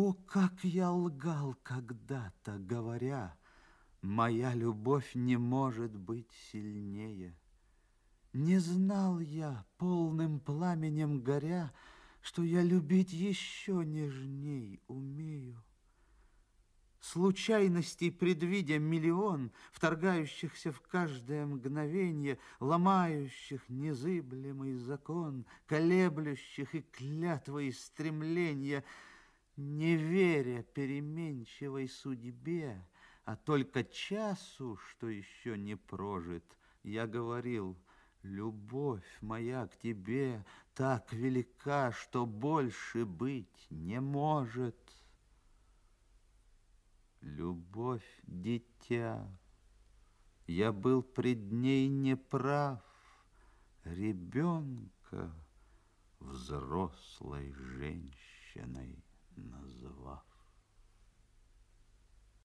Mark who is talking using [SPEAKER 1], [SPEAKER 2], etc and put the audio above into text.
[SPEAKER 1] О, как я лгал когда-то, говоря, Моя любовь не может быть сильнее. Не знал я, полным пламенем горя, Что я любить еще нежней умею. Случайностей предвидя миллион, Вторгающихся в каждое мгновенье, Ломающих незыблемый закон, Колеблющих и клятвой стремления, Не веря переменчивой судьбе, А только часу, что еще не прожит, Я говорил, любовь моя к тебе Так велика, что больше быть не может. Любовь, дитя, я был пред ней неправ, Ребенка взрослой женщиной.